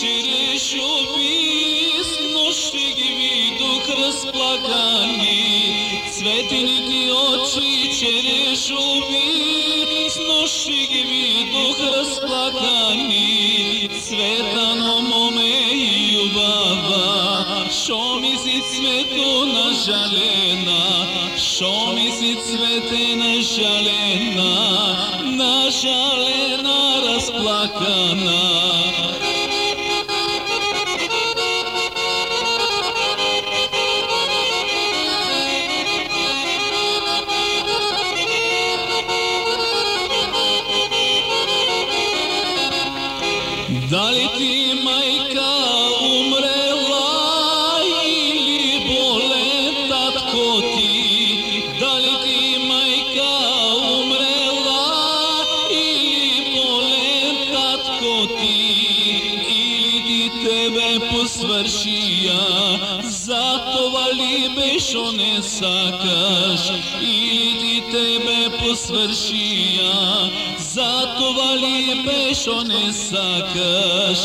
Череш обис, нощи ги видох разплакани. Светени ти очи, череш обис, нощи ги видох разплакани. Светано моме и любава, шо ми си цвето на жалена, шо ми Дали ти майка умрела или болен татко ти? Дали ти майка умрела или болен татко ти? Или ти тебе посвършия, затова ли бешо не сакаш? Или ти тебе посвършия, затова ли бешо не сакаш?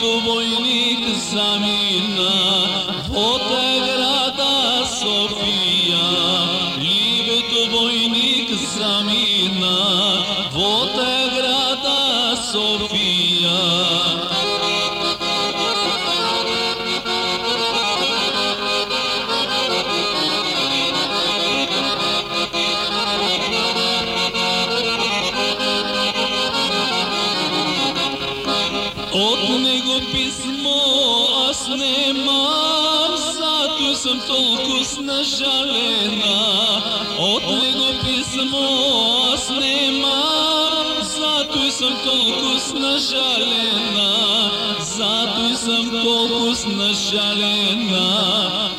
do bojnik zamina, vote grada Sofia. Livre Libe do bojnik zamina, vote grada Sofia. От него писмо аз немам, зато съм толкова нажалена. От него писмо аз немам, зато съм толкова нажалена. Зато съм толкова нажалена,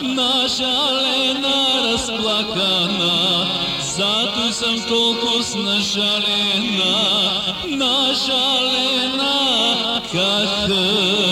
нажалена, разплакана. Зато съм толкова нажалена, нажалена, Şarkı